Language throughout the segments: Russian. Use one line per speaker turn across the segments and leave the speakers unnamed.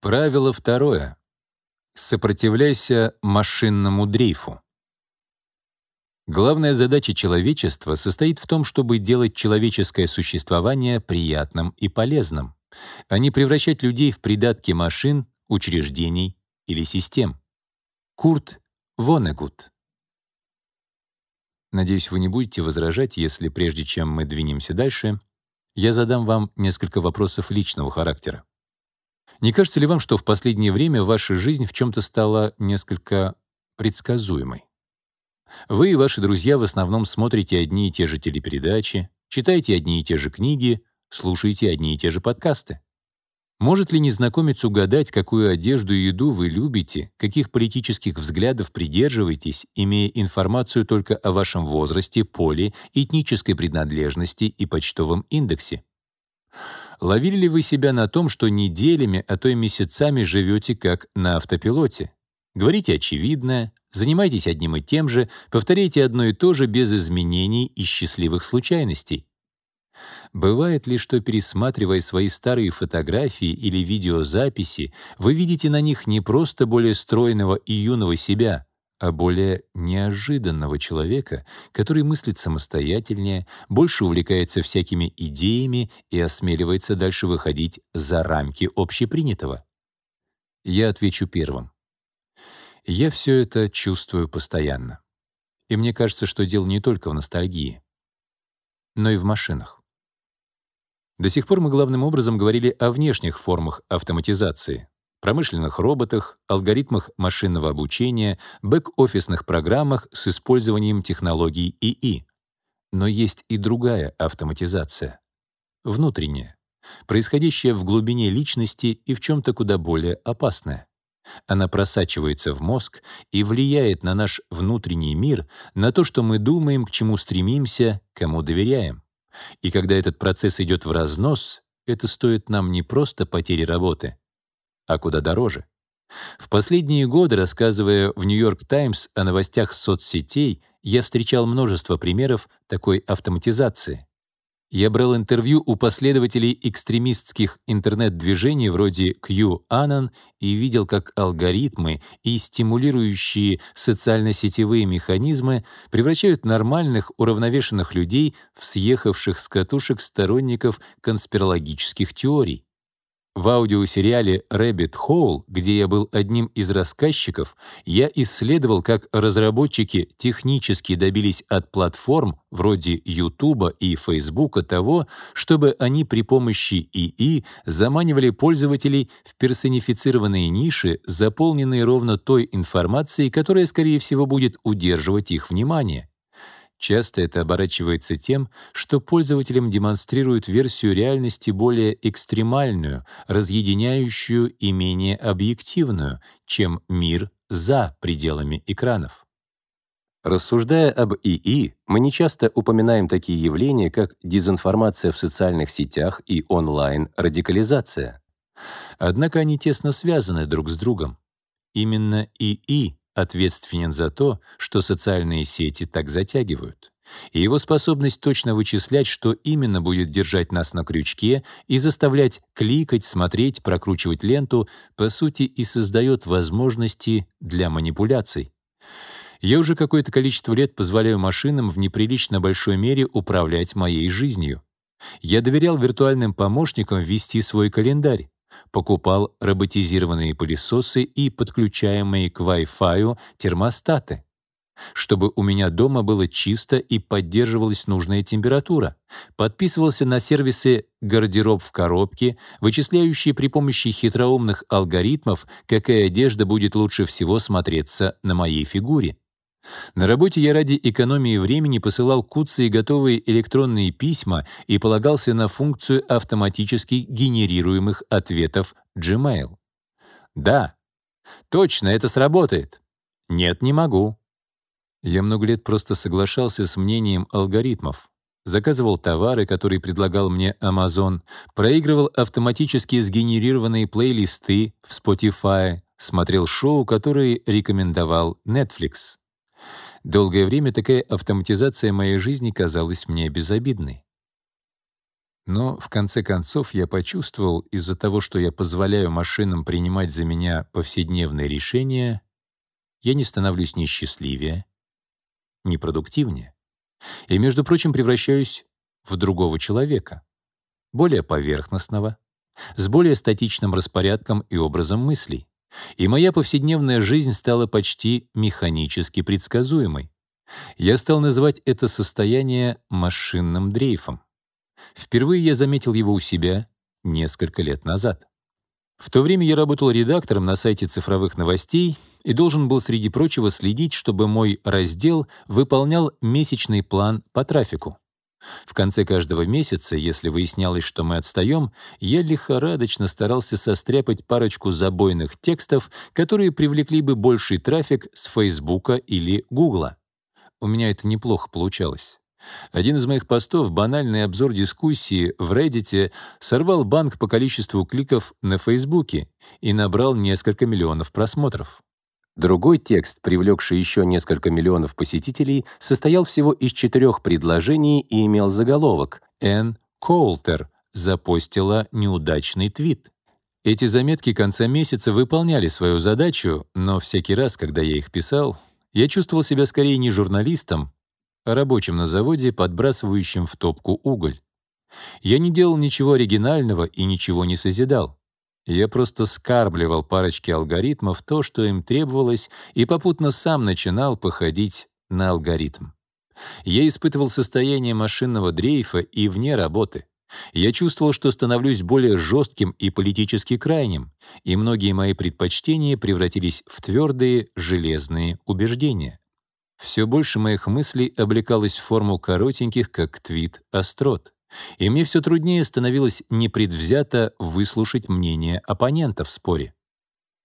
Правило второе. Сопротивляйся машинному дрейфу. Главная задача человечества состоит в том, чтобы делать человеческое существование приятным и полезным, а не превращать людей в придатки машин, учреждений или систем. Курт Вонегут. Надеюсь, вы не будете возражать, если прежде чем мы двинемся дальше, я задам вам несколько вопросов личного характера. Не кажется ли вам, что в последнее время ваша жизнь в чем-то стала несколько предсказуемой? Вы и ваши друзья в основном смотрите одни и те же телепередачи, читаете одни и те же книги, слушаете одни и те же подкасты. Может ли незнакомец угадать, какую одежду и еду вы любите, каких политических взглядов придерживаетесь, имея информацию только о вашем возрасте, поле, этнической принадлежности и почтовом индексе? Ловили ли вы себя на том, что неделями, а то и месяцами живете как на автопилоте? Говорите очевидное, занимайтесь одним и тем же, повторяйте одно и то же без изменений и счастливых случайностей. Бывает ли, что, пересматривая свои старые фотографии или видеозаписи, вы видите на них не просто более стройного и юного себя, а более неожиданного человека, который мыслит самостоятельнее, больше увлекается всякими идеями и осмеливается дальше выходить за рамки общепринятого? Я отвечу первым. Я все это чувствую постоянно. И мне кажется, что дело не только в ностальгии, но и в машинах. До сих пор мы главным образом говорили о внешних формах автоматизации, промышленных роботах, алгоритмах машинного обучения, бэк-офисных программах с использованием технологий ИИ. Но есть и другая автоматизация. Внутренняя, происходящая в глубине личности и в чем-то куда более опасная. Она просачивается в мозг и влияет на наш внутренний мир, на то, что мы думаем, к чему стремимся, кому доверяем. И когда этот процесс идет в разнос, это стоит нам не просто потери работы, а куда дороже. В последние годы, рассказывая в «Нью-Йорк Таймс» о новостях соцсетей, я встречал множество примеров такой автоматизации. Я брал интервью у последователей экстремистских интернет-движений вроде QAnon и видел, как алгоритмы и стимулирующие социально-сетевые механизмы превращают нормальных, уравновешенных людей в съехавших с катушек сторонников конспирологических теорий. В аудиосериале «Rabbit Hole», где я был одним из рассказчиков, я исследовал, как разработчики технически добились от платформ вроде YouTube и Facebook того, чтобы они при помощи ИИ заманивали пользователей в персонифицированные ниши, заполненные ровно той информацией, которая, скорее всего, будет удерживать их внимание. Часто это оборачивается тем, что пользователям демонстрируют версию реальности более экстремальную, разъединяющую и менее объективную, чем мир за пределами экранов. Рассуждая об ИИ, мы нечасто упоминаем такие явления, как дезинформация в социальных сетях и онлайн-радикализация. Однако они тесно связаны друг с другом. Именно ИИ ответственен за то, что социальные сети так затягивают. И его способность точно вычислять, что именно будет держать нас на крючке и заставлять кликать, смотреть, прокручивать ленту, по сути и создает возможности для манипуляций. Я уже какое-то количество лет позволяю машинам в неприлично большой мере управлять моей жизнью. Я доверял виртуальным помощникам вести свой календарь покупал роботизированные пылесосы и подключаемые к Wi-Fi термостаты, чтобы у меня дома было чисто и поддерживалась нужная температура. Подписывался на сервисы «Гардероб в коробке», вычисляющие при помощи хитроумных алгоритмов, какая одежда будет лучше всего смотреться на моей фигуре. На работе я ради экономии времени посылал куцы готовые электронные письма и полагался на функцию автоматически генерируемых ответов Gmail. Да, точно, это сработает. Нет, не могу. Я много лет просто соглашался с мнением алгоритмов. Заказывал товары, которые предлагал мне Amazon, проигрывал автоматически сгенерированные плейлисты в Spotify, смотрел шоу, которые рекомендовал Netflix. Долгое время такая автоматизация моей жизни казалась мне безобидной. Но в конце концов я почувствовал, из-за того, что я позволяю машинам принимать за меня повседневные решения, я не становлюсь ни счастливее, ни продуктивнее. И, между прочим, превращаюсь в другого человека, более поверхностного, с более статичным распорядком и образом мыслей. И моя повседневная жизнь стала почти механически предсказуемой. Я стал называть это состояние машинным дрейфом. Впервые я заметил его у себя несколько лет назад. В то время я работал редактором на сайте цифровых новостей и должен был, среди прочего, следить, чтобы мой раздел выполнял месячный план по трафику. В конце каждого месяца, если выяснялось, что мы отстаем, я лихорадочно старался состряпать парочку забойных текстов, которые привлекли бы больший трафик с Фейсбука или Гугла. У меня это неплохо получалось. Один из моих постов, банальный обзор дискуссии в Reddit, сорвал банк по количеству кликов на Фейсбуке и набрал несколько миллионов просмотров. Другой текст, привлекший еще несколько миллионов посетителей, состоял всего из четырех предложений и имел заголовок «Энн Коултер запостила неудачный твит». Эти заметки конца месяца выполняли свою задачу, но всякий раз, когда я их писал, я чувствовал себя скорее не журналистом, а рабочим на заводе, подбрасывающим в топку уголь. Я не делал ничего оригинального и ничего не созидал. Я просто скармливал парочке алгоритмов то, что им требовалось, и попутно сам начинал походить на алгоритм. Я испытывал состояние машинного дрейфа и вне работы. Я чувствовал, что становлюсь более жестким и политически крайним, и многие мои предпочтения превратились в твердые, железные убеждения. Все больше моих мыслей облекалось в форму коротеньких, как твит, острот и мне все труднее становилось непредвзято выслушать мнение оппонента в споре.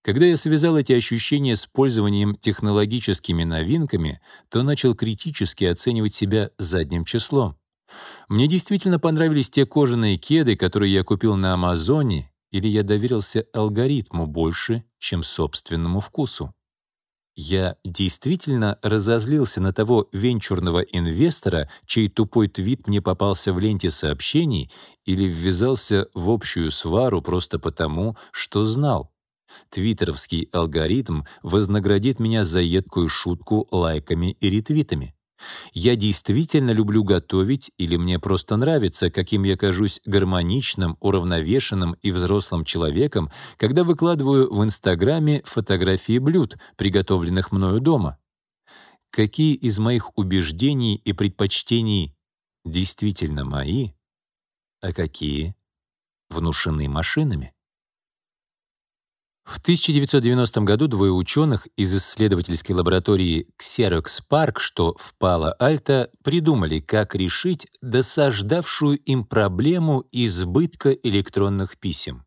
Когда я связал эти ощущения с пользованием технологическими новинками, то начал критически оценивать себя задним числом. Мне действительно понравились те кожаные кеды, которые я купил на Амазоне, или я доверился алгоритму больше, чем собственному вкусу. Я действительно разозлился на того венчурного инвестора, чей тупой твит мне попался в ленте сообщений, или ввязался в общую свару просто потому, что знал. Твиттеровский алгоритм вознаградит меня за едкую шутку лайками и ретвитами. Я действительно люблю готовить или мне просто нравится, каким я кажусь гармоничным, уравновешенным и взрослым человеком, когда выкладываю в Инстаграме фотографии блюд, приготовленных мною дома. Какие из моих убеждений и предпочтений действительно мои, а какие внушены машинами? В 1990 году двое ученых из исследовательской лаборатории Xerox Park, что в Пало-Альто, придумали, как решить досаждавшую им проблему избытка электронных писем.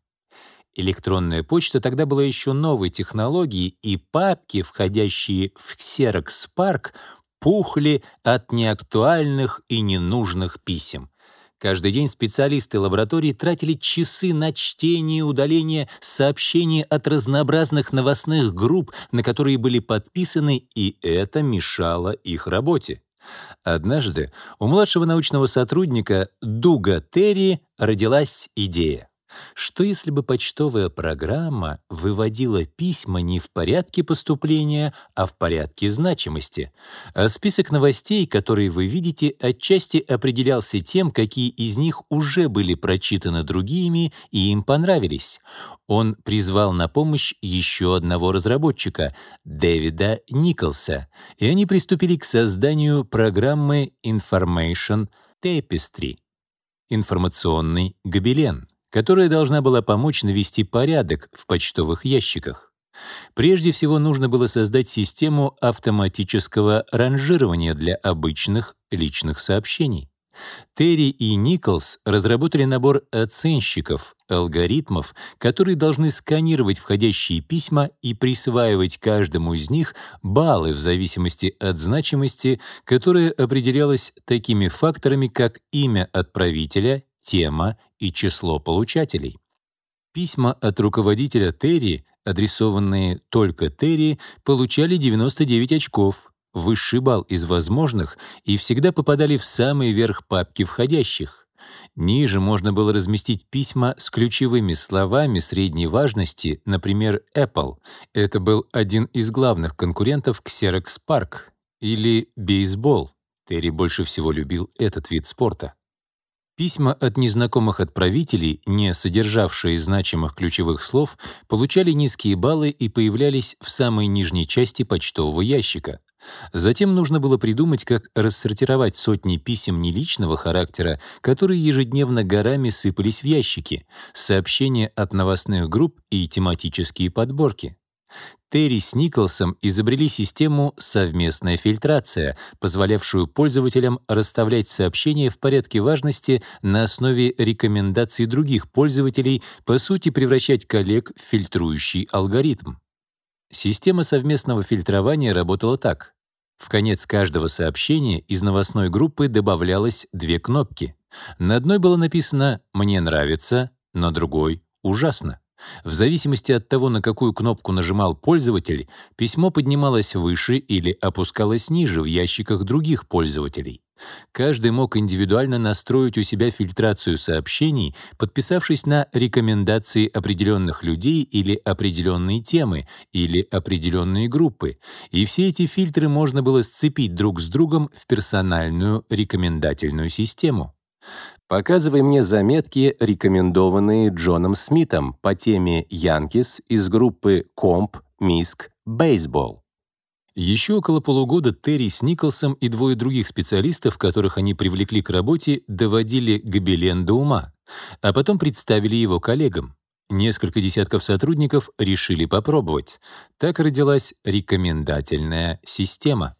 Электронная почта тогда была еще новой технологией, и папки, входящие в Xerox Park, пухли от неактуальных и ненужных писем. Каждый день специалисты лаборатории тратили часы на чтение и удаление сообщений от разнообразных новостных групп, на которые были подписаны, и это мешало их работе. Однажды у младшего научного сотрудника Дуга Терри родилась идея. Что если бы почтовая программа выводила письма не в порядке поступления, а в порядке значимости? А список новостей, которые вы видите, отчасти определялся тем, какие из них уже были прочитаны другими и им понравились. Он призвал на помощь еще одного разработчика, Дэвида Николса, и они приступили к созданию программы Information Tapestry — информационный гобелен которая должна была помочь навести порядок в почтовых ящиках. Прежде всего нужно было создать систему автоматического ранжирования для обычных личных сообщений. Терри и Николс разработали набор оценщиков, алгоритмов, которые должны сканировать входящие письма и присваивать каждому из них баллы в зависимости от значимости, которая определялась такими факторами, как имя отправителя, тема и число получателей. Письма от руководителя Терри, адресованные только Терри, получали 99 очков, высший балл из возможных, и всегда попадали в самый верх папки входящих. Ниже можно было разместить письма с ключевыми словами средней важности, например, Apple. Это был один из главных конкурентов Xerox Park. Или бейсбол. Терри больше всего любил этот вид спорта. Письма от незнакомых отправителей, не содержавшие значимых ключевых слов, получали низкие баллы и появлялись в самой нижней части почтового ящика. Затем нужно было придумать, как рассортировать сотни писем неличного характера, которые ежедневно горами сыпались в ящики, сообщения от новостных групп и тематические подборки. Терри с Николсом изобрели систему «совместная фильтрация», позволявшую пользователям расставлять сообщения в порядке важности на основе рекомендаций других пользователей, по сути превращать коллег в фильтрующий алгоритм. Система совместного фильтрования работала так. В конец каждого сообщения из новостной группы добавлялось две кнопки. На одной было написано «Мне нравится», на другой «Ужасно». В зависимости от того, на какую кнопку нажимал пользователь, письмо поднималось выше или опускалось ниже в ящиках других пользователей. Каждый мог индивидуально настроить у себя фильтрацию сообщений, подписавшись на рекомендации определенных людей или определенные темы, или определенные группы, и все эти фильтры можно было сцепить друг с другом в персональную рекомендательную систему. Показывай мне заметки, рекомендованные Джоном Смитом по теме «Янкис» из группы «Комп», «Миск», «Бейсбол». Еще около полугода Терри с Николсом и двое других специалистов, которых они привлекли к работе, доводили Гобелен до ума, а потом представили его коллегам. Несколько десятков сотрудников решили попробовать. Так родилась рекомендательная система.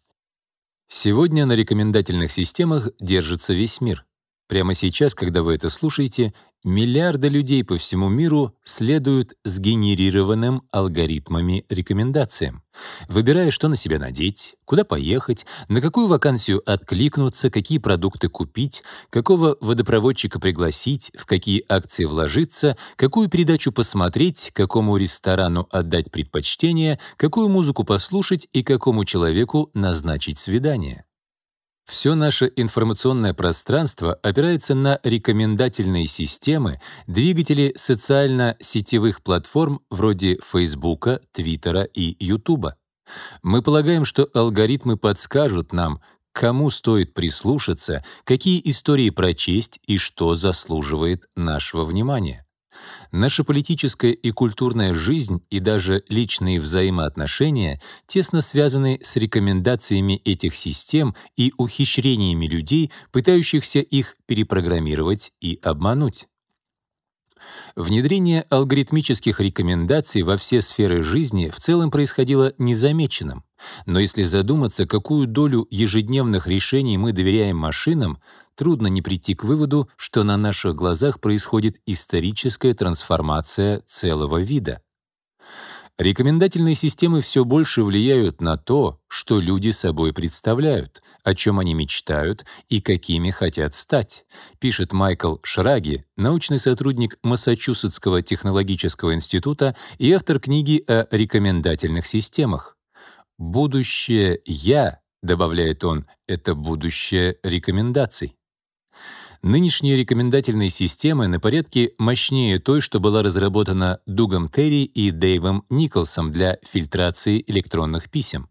Сегодня на рекомендательных системах держится весь мир. Прямо сейчас, когда вы это слушаете, миллиарды людей по всему миру следуют сгенерированным алгоритмами рекомендациям, выбирая, что на себя надеть, куда поехать, на какую вакансию откликнуться, какие продукты купить, какого водопроводчика пригласить, в какие акции вложиться, какую передачу посмотреть, какому ресторану отдать предпочтение, какую музыку послушать и какому человеку назначить свидание. Все наше информационное пространство опирается на рекомендательные системы, двигатели социально-сетевых платформ вроде Фейсбука, Твиттера и Ютуба. Мы полагаем, что алгоритмы подскажут нам, кому стоит прислушаться, какие истории прочесть и что заслуживает нашего внимания. Наша политическая и культурная жизнь и даже личные взаимоотношения тесно связаны с рекомендациями этих систем и ухищрениями людей, пытающихся их перепрограммировать и обмануть. Внедрение алгоритмических рекомендаций во все сферы жизни в целом происходило незамеченным. Но если задуматься, какую долю ежедневных решений мы доверяем машинам, трудно не прийти к выводу, что на наших глазах происходит историческая трансформация целого вида. Рекомендательные системы все больше влияют на то, что люди собой представляют, о чем они мечтают и какими хотят стать, пишет Майкл Шраги, научный сотрудник Массачусетского технологического института и автор книги о рекомендательных системах. «Будущее «я», — добавляет он, — это будущее рекомендаций. Нынешние рекомендательные системы на порядке мощнее той, что была разработана Дугом Терри и Дэйвом Николсом для фильтрации электронных писем.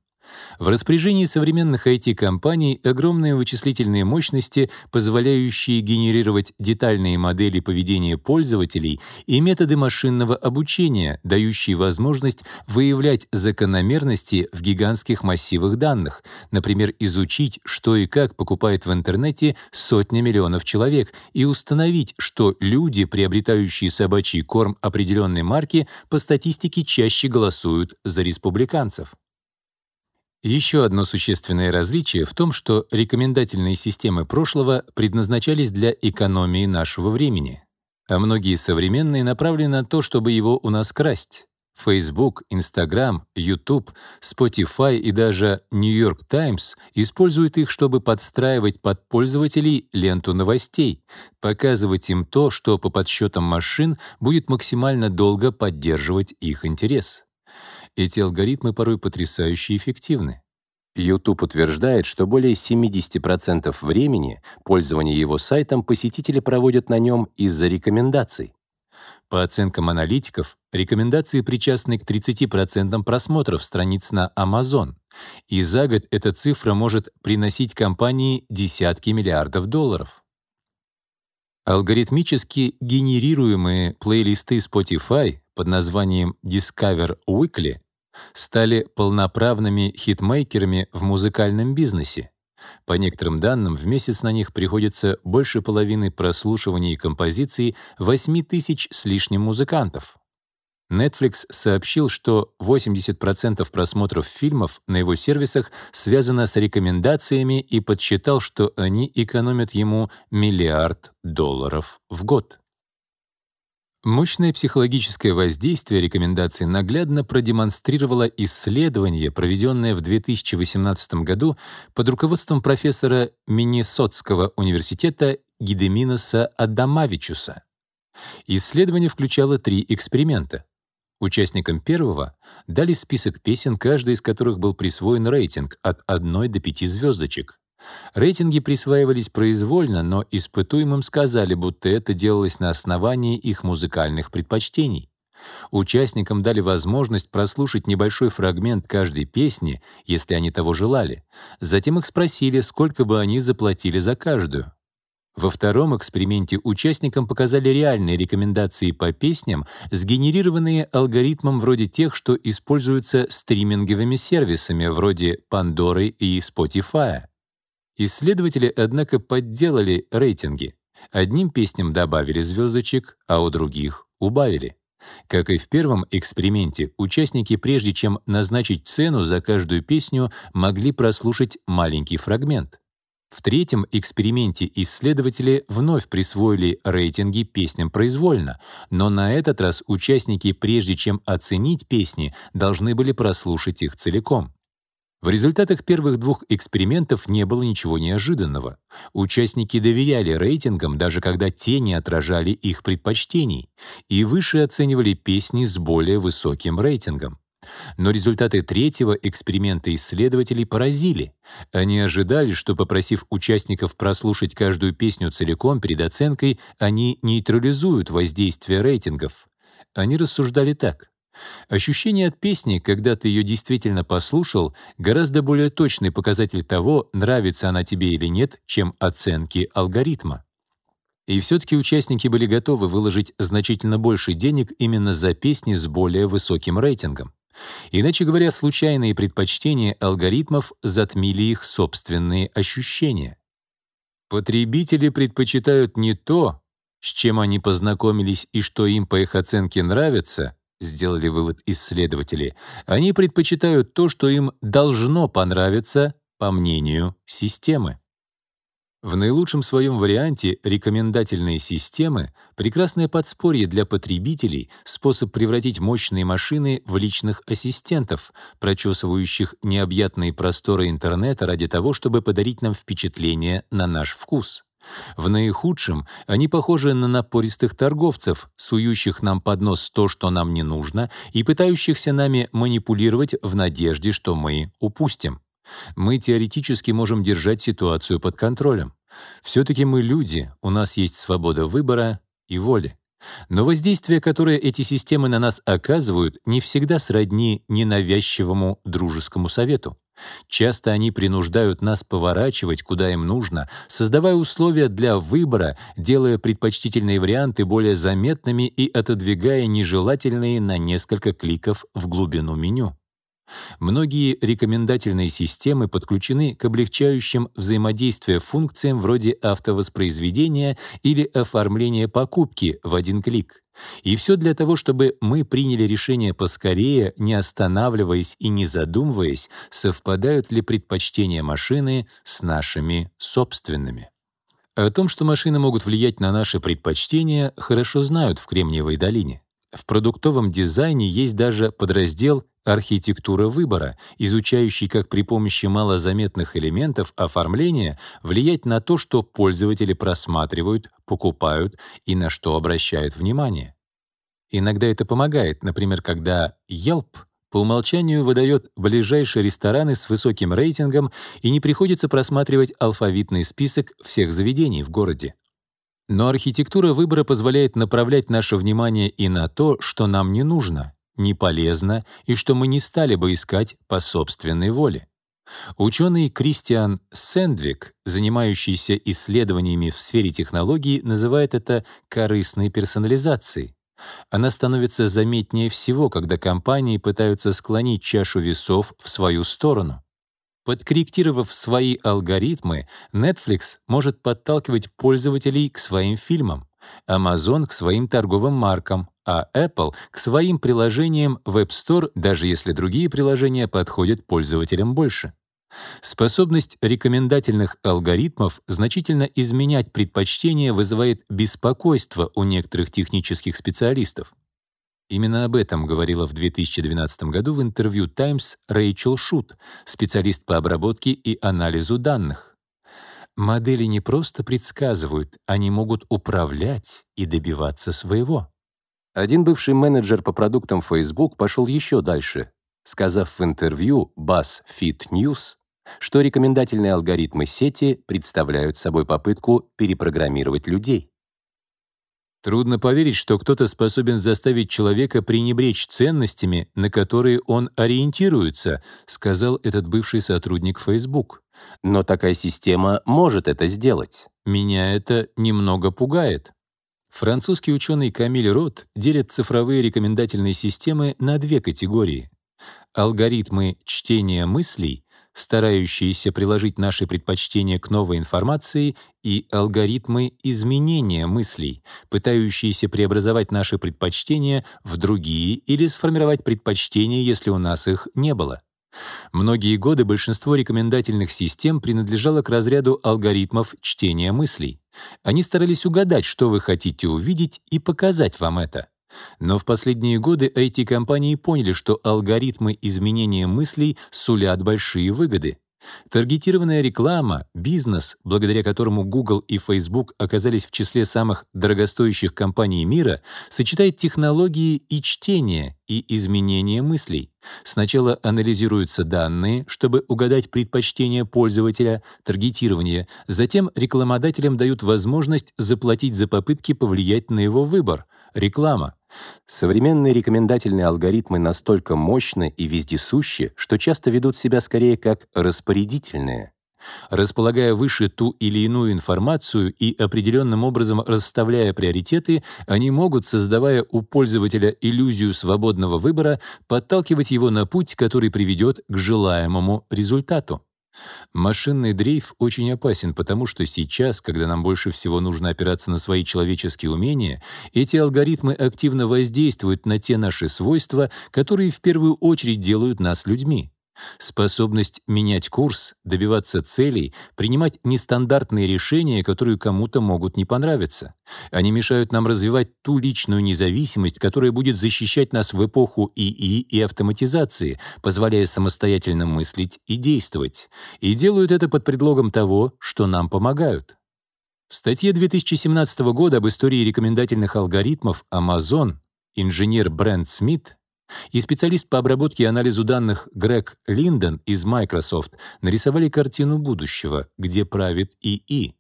В распоряжении современных IT-компаний огромные вычислительные мощности, позволяющие генерировать детальные модели поведения пользователей и методы машинного обучения, дающие возможность выявлять закономерности в гигантских массивах данных, например, изучить, что и как покупает в интернете сотня миллионов человек, и установить, что люди, приобретающие собачий корм определенной марки, по статистике чаще голосуют за республиканцев. Еще одно существенное различие в том, что рекомендательные системы прошлого предназначались для экономии нашего времени, а многие современные направлены на то, чтобы его у нас красть. Facebook, Instagram, YouTube, Spotify и даже New York Times используют их, чтобы подстраивать под пользователей ленту новостей, показывать им то, что по подсчетам машин будет максимально долго поддерживать их интерес. Эти алгоритмы порой потрясающе эффективны.
YouTube утверждает, что более 70% времени пользования его сайтом посетители проводят на нем из-за рекомендаций.
По оценкам аналитиков, рекомендации причастны к 30% просмотров страниц на Amazon, и за год эта цифра может приносить компании десятки миллиардов долларов. Алгоритмически генерируемые плейлисты Spotify под названием Discover Weekly стали полноправными хитмейкерами в музыкальном бизнесе. По некоторым данным, в месяц на них приходится больше половины прослушиваний композиций 8 тысяч с лишним музыкантов. Netflix сообщил, что 80% просмотров фильмов на его сервисах связано с рекомендациями и подсчитал, что они экономят ему миллиард долларов в год. Мощное психологическое воздействие рекомендаций наглядно продемонстрировало исследование, проведенное в 2018 году под руководством профессора Миннесотского университета Гидеминоса Адамавичуса. Исследование включало три эксперимента. Участникам первого дали список песен, каждый из которых был присвоен рейтинг от 1 до 5 звездочек. Рейтинги присваивались произвольно, но испытуемым сказали, будто это делалось на основании их музыкальных предпочтений. Участникам дали возможность прослушать небольшой фрагмент каждой песни, если они того желали. Затем их спросили, сколько бы они заплатили за каждую. Во втором эксперименте участникам показали реальные рекомендации по песням, сгенерированные алгоритмом вроде тех, что используются стриминговыми сервисами вроде Pandora и Spotify. Исследователи, однако, подделали рейтинги. Одним песням добавили звездочек, а у других — убавили. Как и в первом эксперименте, участники, прежде чем назначить цену за каждую песню, могли прослушать маленький фрагмент. В третьем эксперименте исследователи вновь присвоили рейтинги песням произвольно, но на этот раз участники, прежде чем оценить песни, должны были прослушать их целиком. В результатах первых двух экспериментов не было ничего неожиданного. Участники доверяли рейтингам, даже когда те не отражали их предпочтений, и выше оценивали песни с более высоким рейтингом. Но результаты третьего эксперимента исследователей поразили. Они ожидали, что, попросив участников прослушать каждую песню целиком перед оценкой, они нейтрализуют воздействие рейтингов. Они рассуждали так. Ощущение от песни, когда ты ее действительно послушал, гораздо более точный показатель того, нравится она тебе или нет, чем оценки алгоритма. И все-таки участники были готовы выложить значительно больше денег именно за песни с более высоким рейтингом. Иначе говоря, случайные предпочтения алгоритмов затмили их собственные ощущения. Потребители предпочитают не то, с чем они познакомились и что им по их оценке нравится, сделали вывод исследователи, они предпочитают то, что им должно понравиться, по мнению системы. В наилучшем своем варианте рекомендательные системы — прекрасное подспорье для потребителей, способ превратить мощные машины в личных ассистентов, прочесывающих необъятные просторы интернета ради того, чтобы подарить нам впечатление на наш вкус. В наихудшем они похожи на напористых торговцев, сующих нам под нос то, что нам не нужно, и пытающихся нами манипулировать в надежде, что мы упустим. Мы теоретически можем держать ситуацию под контролем. Все-таки мы люди, у нас есть свобода выбора и воли. Но воздействие, которое эти системы на нас оказывают, не всегда сродни ненавязчивому дружескому совету. Часто они принуждают нас поворачивать, куда им нужно, создавая условия для выбора, делая предпочтительные варианты более заметными и отодвигая нежелательные на несколько кликов в глубину меню. Многие рекомендательные системы подключены к облегчающим взаимодействие функциям вроде автовоспроизведения или оформления покупки в один клик. И все для того, чтобы мы приняли решение поскорее, не останавливаясь и не задумываясь, совпадают ли предпочтения машины с нашими собственными. О том, что машины могут влиять на наши предпочтения, хорошо знают в Кремниевой долине. В продуктовом дизайне есть даже подраздел «Архитектура выбора», изучающий, как при помощи малозаметных элементов оформления влиять на то, что пользователи просматривают, покупают и на что обращают внимание. Иногда это помогает, например, когда Yelp по умолчанию выдает ближайшие рестораны с высоким рейтингом и не приходится просматривать алфавитный список всех заведений в городе. Но архитектура выбора позволяет направлять наше внимание и на то, что нам не нужно, не полезно и что мы не стали бы искать по собственной воле. Ученый Кристиан Сэндвик, занимающийся исследованиями в сфере технологий, называет это корыстной персонализацией. Она становится заметнее всего, когда компании пытаются склонить чашу весов в свою сторону. Подкорректировав свои алгоритмы, Netflix может подталкивать пользователей к своим фильмам, Amazon — к своим торговым маркам, а Apple — к своим приложениям в App Store, даже если другие приложения подходят пользователям больше. Способность рекомендательных алгоритмов значительно изменять предпочтения вызывает беспокойство у некоторых технических специалистов. Именно об этом говорила в 2012 году в интервью Times Рэйчел Шут, специалист по обработке и анализу данных. Модели не просто предсказывают, они могут управлять и добиваться своего.
Один бывший менеджер по продуктам Facebook пошел еще дальше, сказав в интервью BuzzFeed News, что рекомендательные алгоритмы сети представляют собой попытку перепрограммировать людей.
Трудно поверить, что кто-то способен заставить человека пренебречь ценностями, на которые он ориентируется, сказал этот бывший сотрудник Facebook.
Но такая система может это сделать.
Меня это немного пугает. Французский ученый Камиль Рот делит цифровые рекомендательные системы на две категории. Алгоритмы чтения мыслей старающиеся приложить наши предпочтения к новой информации, и алгоритмы изменения мыслей, пытающиеся преобразовать наши предпочтения в другие или сформировать предпочтения, если у нас их не было. Многие годы большинство рекомендательных систем принадлежало к разряду алгоритмов чтения мыслей. Они старались угадать, что вы хотите увидеть, и показать вам это. Но в последние годы IT-компании поняли, что алгоритмы изменения мыслей сулят большие выгоды. Таргетированная реклама, бизнес, благодаря которому Google и Facebook оказались в числе самых дорогостоящих компаний мира, сочетает технологии и чтение, и изменение мыслей. Сначала анализируются данные, чтобы угадать предпочтения пользователя, таргетирование, затем рекламодателям дают возможность заплатить за попытки повлиять на его выбор — Реклама.
Современные рекомендательные алгоритмы настолько мощны и вездесущи, что часто ведут себя скорее как распорядительные.
Располагая выше ту или иную информацию и определенным образом расставляя приоритеты, они могут, создавая у пользователя иллюзию свободного выбора, подталкивать его на путь, который приведет к желаемому результату. Машинный дрейф очень опасен, потому что сейчас, когда нам больше всего нужно опираться на свои человеческие умения, эти алгоритмы активно воздействуют на те наши свойства, которые в первую очередь делают нас людьми. Способность менять курс, добиваться целей, принимать нестандартные решения, которые кому-то могут не понравиться. Они мешают нам развивать ту личную независимость, которая будет защищать нас в эпоху ИИ и автоматизации, позволяя самостоятельно мыслить и действовать. И делают это под предлогом того, что нам помогают. В статье 2017 года об истории рекомендательных алгоритмов Amazon инженер Брент Смит и специалист по обработке и анализу данных Грег Линдон из Microsoft нарисовали картину будущего, где правит ИИ.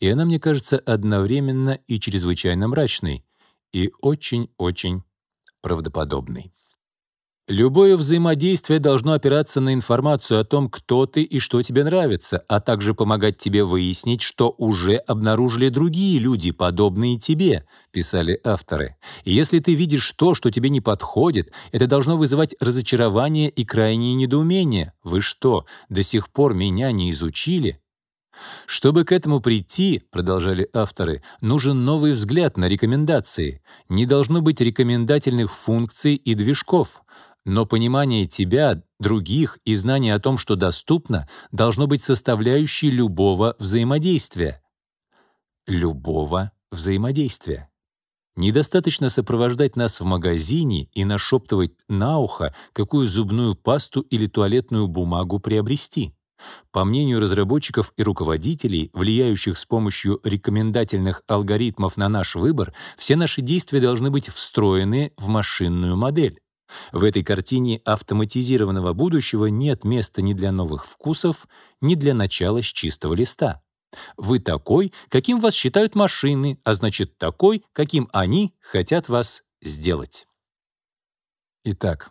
И она, мне кажется, одновременно и чрезвычайно мрачной, и очень-очень правдоподобной. Любое взаимодействие должно опираться на информацию о том, кто ты и что тебе нравится, а также помогать тебе выяснить, что уже обнаружили другие люди, подобные тебе, писали авторы. И если ты видишь то, что тебе не подходит, это должно вызывать разочарование и крайнее недоумение. Вы что, до сих пор меня не изучили? Чтобы к этому прийти, продолжали авторы, нужен новый взгляд на рекомендации. Не должно быть рекомендательных функций и движков. Но понимание тебя, других и знание о том, что доступно, должно быть составляющей любого взаимодействия. Любого взаимодействия. Недостаточно сопровождать нас в магазине и нашептывать на ухо, какую зубную пасту или туалетную бумагу приобрести. По мнению разработчиков и руководителей, влияющих с помощью рекомендательных алгоритмов на наш выбор, все наши действия должны быть встроены в машинную модель. В этой картине автоматизированного будущего нет места ни для новых вкусов, ни для начала с чистого листа. Вы такой, каким вас считают машины, а значит такой, каким они хотят вас сделать. Итак,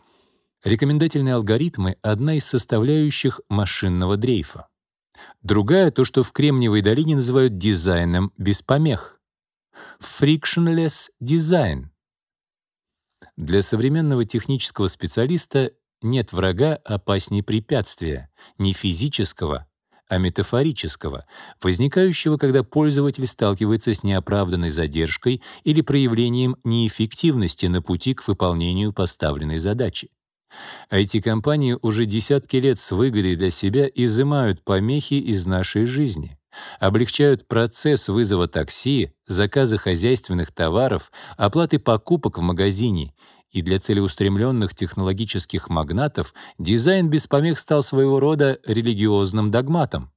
рекомендательные алгоритмы — одна из составляющих машинного дрейфа. Другая — то, что в Кремниевой долине называют дизайном без помех. Frictionless design. Для современного технического специалиста нет врага опаснее препятствия, не физического, а метафорического, возникающего, когда пользователь сталкивается с неоправданной задержкой или проявлением неэффективности на пути к выполнению поставленной задачи. IT-компании уже десятки лет с выгодой для себя изымают помехи из нашей жизни, облегчают процесс вызова такси, заказа хозяйственных товаров, оплаты покупок в магазине и для целеустремленных технологических магнатов дизайн без помех стал своего рода религиозным догматом.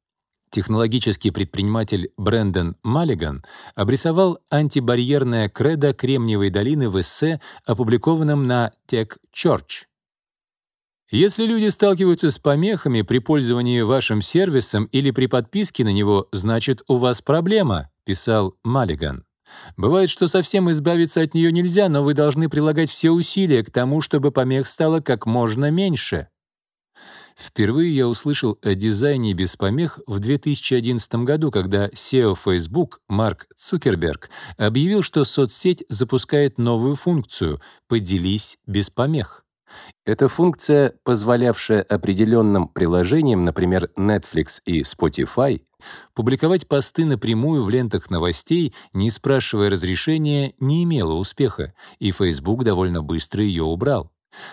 Технологический предприниматель Брэндон Маллиган обрисовал антибарьерное кредо Кремниевой долины в эссе, опубликованном на Tech Church. Если люди сталкиваются с помехами при пользовании вашим сервисом или при подписке на него, значит, у вас проблема, писал Маллиган. Бывает, что совсем избавиться от нее нельзя, но вы должны прилагать все усилия к тому, чтобы помех стало как можно меньше. Впервые я услышал о дизайне без помех в 2011 году, когда SEO Facebook Марк Цукерберг объявил, что соцсеть запускает новую функцию «Поделись без помех».
Эта функция, позволявшая определенным приложениям, например, Netflix и Spotify,
Публиковать посты напрямую в лентах новостей, не спрашивая разрешения, не имело успеха, и Facebook довольно быстро ее убрал.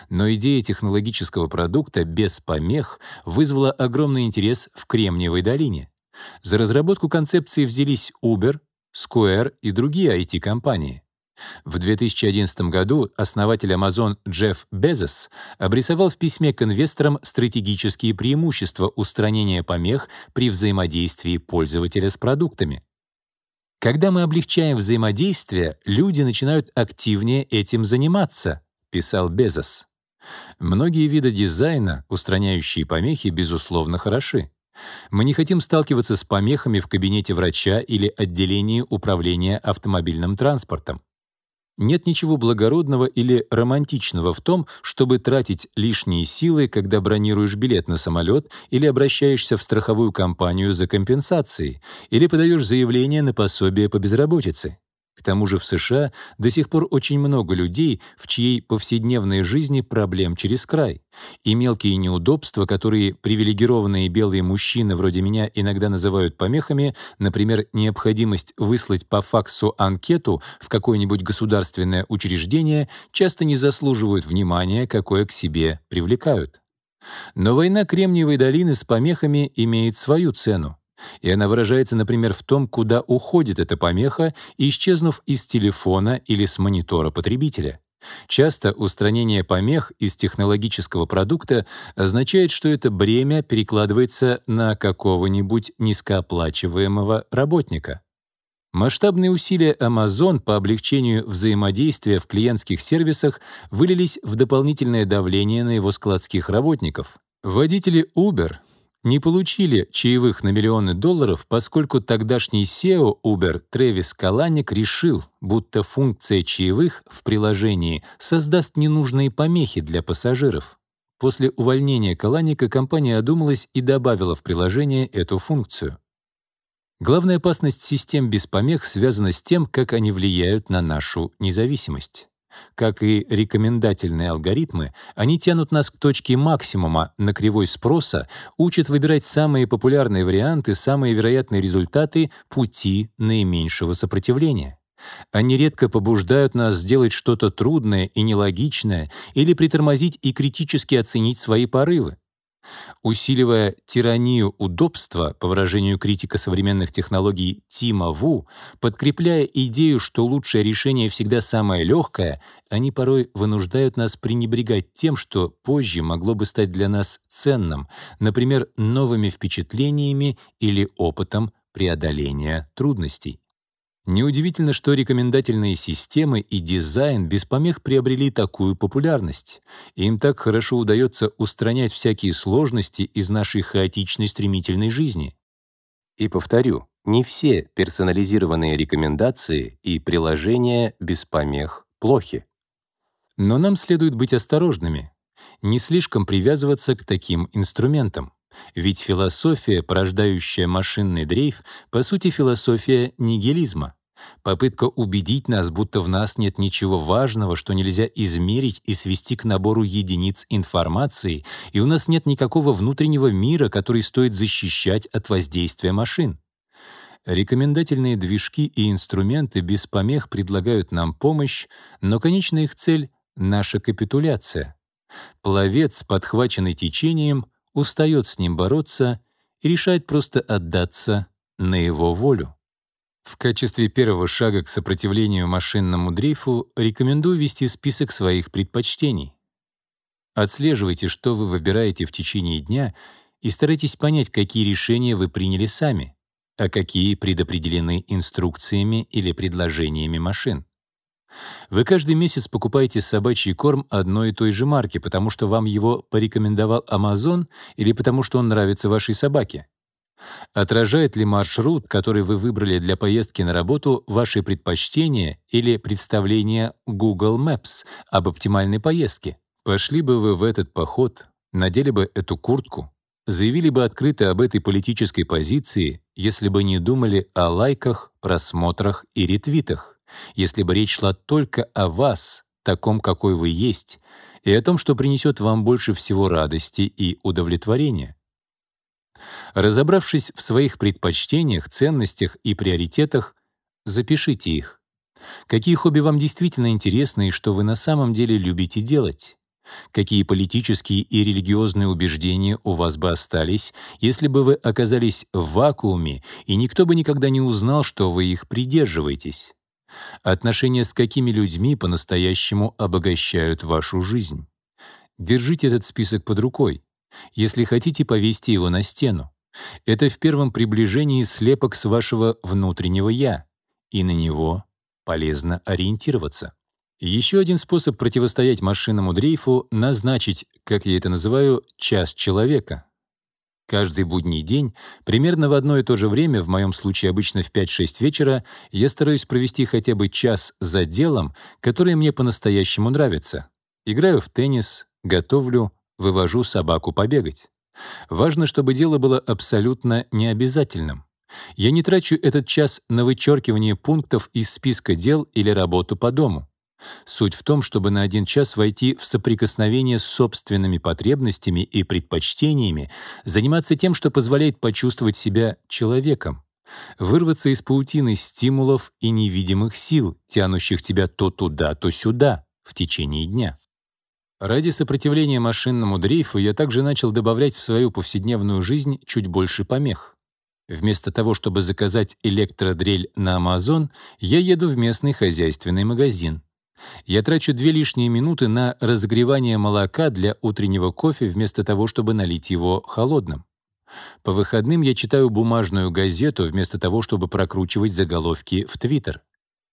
Но идея технологического продукта без помех вызвала огромный интерес в Кремниевой долине. За разработку концепции взялись Uber, Square и другие IT-компании. В 2011 году основатель Amazon Джефф Безос обрисовал в письме к инвесторам стратегические преимущества устранения помех при взаимодействии пользователя с продуктами. Когда мы облегчаем взаимодействие, люди начинают активнее этим заниматься, писал Безос. Многие виды дизайна, устраняющие помехи, безусловно, хороши. Мы не хотим сталкиваться с помехами в кабинете врача или отделении управления автомобильным транспортом. Нет ничего благородного или романтичного в том, чтобы тратить лишние силы, когда бронируешь билет на самолет или обращаешься в страховую компанию за компенсацией, или подаешь заявление на пособие по безработице. К тому же в США до сих пор очень много людей, в чьей повседневной жизни проблем через край. И мелкие неудобства, которые привилегированные белые мужчины вроде меня иногда называют помехами, например, необходимость выслать по факсу анкету в какое-нибудь государственное учреждение, часто не заслуживают внимания, какое к себе привлекают. Но война Кремниевой долины с помехами имеет свою цену. И она выражается, например, в том, куда уходит эта помеха, исчезнув из телефона или с монитора потребителя. Часто устранение помех из технологического продукта означает, что это бремя перекладывается на какого-нибудь низкооплачиваемого работника. Масштабные усилия Amazon по облегчению взаимодействия в клиентских сервисах вылились в дополнительное давление на его складских работников. Водители Uber не получили чаевых на миллионы долларов, поскольку тогдашний SEO Uber Трэвис Каланик решил, будто функция чаевых в приложении создаст ненужные помехи для пассажиров. После увольнения Каланика компания одумалась и добавила в приложение эту функцию. Главная опасность систем без помех связана с тем, как они влияют на нашу независимость. Как и рекомендательные алгоритмы, они тянут нас к точке максимума на кривой спроса, учат выбирать самые популярные варианты, самые вероятные результаты, пути наименьшего сопротивления. Они редко побуждают нас сделать что-то трудное и нелогичное или притормозить и критически оценить свои порывы. Усиливая тиранию удобства, по выражению критика современных технологий Тима Ву, подкрепляя идею, что лучшее решение всегда самое легкое, они порой вынуждают нас пренебрегать тем, что позже могло бы стать для нас ценным, например, новыми впечатлениями или опытом преодоления трудностей. Неудивительно, что рекомендательные системы и дизайн без помех приобрели такую популярность. Им так хорошо удается устранять всякие сложности из нашей хаотичной стремительной жизни.
И повторю, не все персонализированные рекомендации и приложения без помех плохи.
Но нам следует быть осторожными, не слишком привязываться к таким инструментам. Ведь философия, порождающая машинный дрейф, по сути философия нигилизма. Попытка убедить нас, будто в нас нет ничего важного, что нельзя измерить и свести к набору единиц информации, и у нас нет никакого внутреннего мира, который стоит защищать от воздействия машин. Рекомендательные движки и инструменты без помех предлагают нам помощь, но конечная их цель — наша капитуляция. Пловец, подхваченный течением, устает с ним бороться и решает просто отдаться на его волю. В качестве первого шага к сопротивлению машинному дрейфу рекомендую вести список своих предпочтений. Отслеживайте, что вы выбираете в течение дня, и старайтесь понять, какие решения вы приняли сами, а какие предопределены инструкциями или предложениями машин. Вы каждый месяц покупаете собачий корм одной и той же марки, потому что вам его порекомендовал Amazon или потому что он нравится вашей собаке. Отражает ли маршрут, который вы выбрали для поездки на работу, ваши предпочтения или представления Google Maps об оптимальной поездке? Пошли бы вы в этот поход, надели бы эту куртку, заявили бы открыто об этой политической позиции, если бы не думали о лайках, просмотрах и ретвитах если бы речь шла только о вас, таком, какой вы есть, и о том, что принесет вам больше всего радости и удовлетворения. Разобравшись в своих предпочтениях, ценностях и приоритетах, запишите их. Какие хобби вам действительно интересны и что вы на самом деле любите делать? Какие политические и религиозные убеждения у вас бы остались, если бы вы оказались в вакууме, и никто бы никогда не узнал, что вы их придерживаетесь? Отношения с какими людьми по-настоящему обогащают вашу жизнь. Держите этот список под рукой. Если хотите, повесьте его на стену. Это в первом приближении слепок с вашего внутреннего «я», и на него полезно ориентироваться. Еще один способ противостоять машинному дрейфу — назначить, как я это называю, час человека. Каждый будний день, примерно в одно и то же время, в моем случае обычно в 5-6 вечера, я стараюсь провести хотя бы час за делом, которое мне по-настоящему нравится. Играю в теннис, готовлю, вывожу собаку побегать. Важно, чтобы дело было абсолютно необязательным. Я не трачу этот час на вычеркивание пунктов из списка дел или работу по дому. Суть в том, чтобы на один час войти в соприкосновение с собственными потребностями и предпочтениями, заниматься тем, что позволяет почувствовать себя человеком, вырваться из паутины стимулов и невидимых сил, тянущих тебя то туда, то сюда в течение дня. Ради сопротивления машинному дрейфу я также начал добавлять в свою повседневную жизнь чуть больше помех. Вместо того, чтобы заказать электродрель на Amazon, я еду в местный хозяйственный магазин. Я трачу две лишние минуты на разогревание молока для утреннего кофе вместо того, чтобы налить его холодным. По выходным я читаю бумажную газету вместо того, чтобы прокручивать заголовки в Твиттер.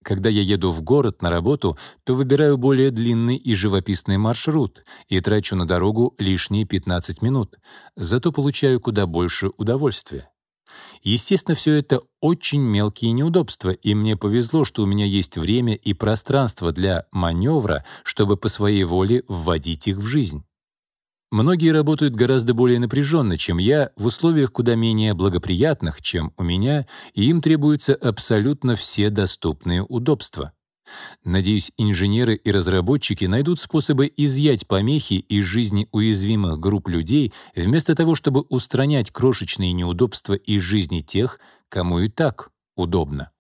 Когда я еду в город на работу, то выбираю более длинный и живописный маршрут и трачу на дорогу лишние 15 минут, зато получаю куда больше удовольствия. Естественно, все это очень мелкие неудобства, и мне повезло, что у меня есть время и пространство для маневра, чтобы по своей воле вводить их в жизнь. Многие работают гораздо более напряженно, чем я, в условиях куда менее благоприятных, чем у меня, и им требуются абсолютно все доступные удобства. Надеюсь, инженеры и разработчики найдут способы изъять помехи из жизни уязвимых групп людей, вместо того, чтобы устранять крошечные неудобства из жизни тех, кому и так удобно.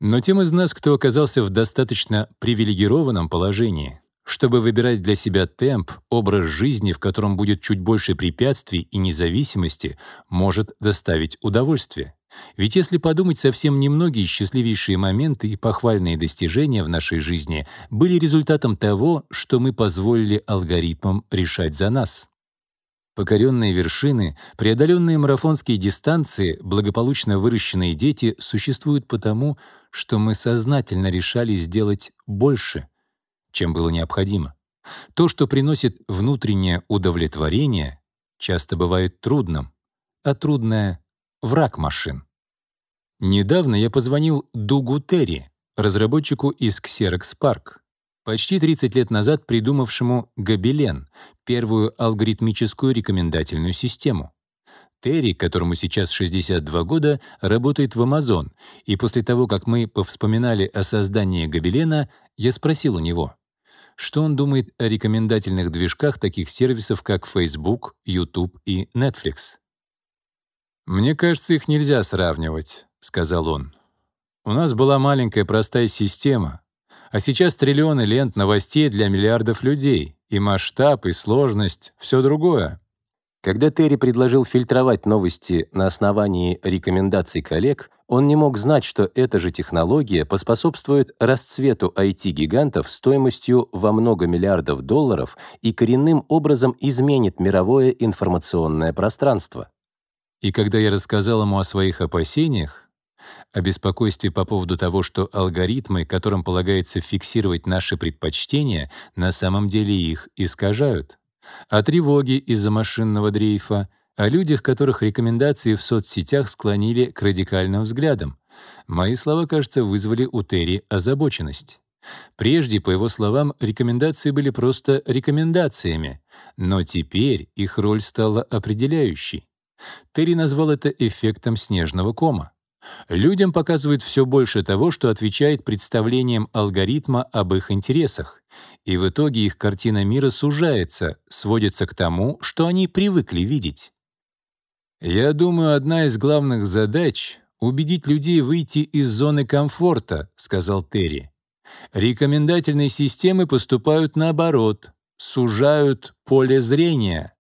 Но тем из нас, кто оказался в достаточно привилегированном положении, чтобы выбирать для себя темп, образ жизни, в котором будет чуть больше препятствий и независимости, может доставить удовольствие. Ведь если подумать, совсем немногие счастливейшие моменты и похвальные достижения в нашей жизни были результатом того, что мы позволили алгоритмам решать за нас. Покоренные вершины, преодоленные марафонские дистанции, благополучно выращенные дети существуют потому, что мы сознательно решали сделать больше, чем было необходимо. То, что приносит внутреннее удовлетворение, часто бывает трудным, а трудное — враг машин. Недавно я позвонил Дугу Терри, разработчику из Xerox Park, почти 30 лет назад придумавшему Гобелен, первую алгоритмическую рекомендательную систему. Терри, которому сейчас 62 года, работает в Amazon, и после того, как мы повспоминали о создании Гобелена, я спросил у него, что он думает о рекомендательных движках таких сервисов, как Facebook, YouTube и Netflix. «Мне кажется, их нельзя сравнивать», — сказал он. «У нас была маленькая простая система, а сейчас триллионы лент новостей для миллиардов людей, и масштаб, и сложность — все другое.
Когда Терри предложил фильтровать новости на основании рекомендаций коллег, он не мог знать, что эта же технология поспособствует расцвету IT-гигантов стоимостью во много миллиардов долларов и коренным образом изменит мировое информационное пространство.
И когда я рассказал ему о своих опасениях, о беспокойстве по поводу того, что алгоритмы, которым полагается фиксировать наши предпочтения, на самом деле их искажают. О тревоге из-за машинного дрейфа, о людях, которых рекомендации в соцсетях склонили к радикальным взглядам. Мои слова, кажется, вызвали у Терри озабоченность. Прежде, по его словам, рекомендации были просто рекомендациями, но теперь их роль стала определяющей. Терри назвал это эффектом снежного кома. Людям показывают все больше того, что отвечает представлениям алгоритма об их интересах, и в итоге их картина мира сужается, сводится к тому, что они привыкли видеть. Я думаю, одна из главных задач — убедить людей выйти из зоны комфорта, сказал Терри. Рекомендательные системы поступают наоборот, сужают поле зрения.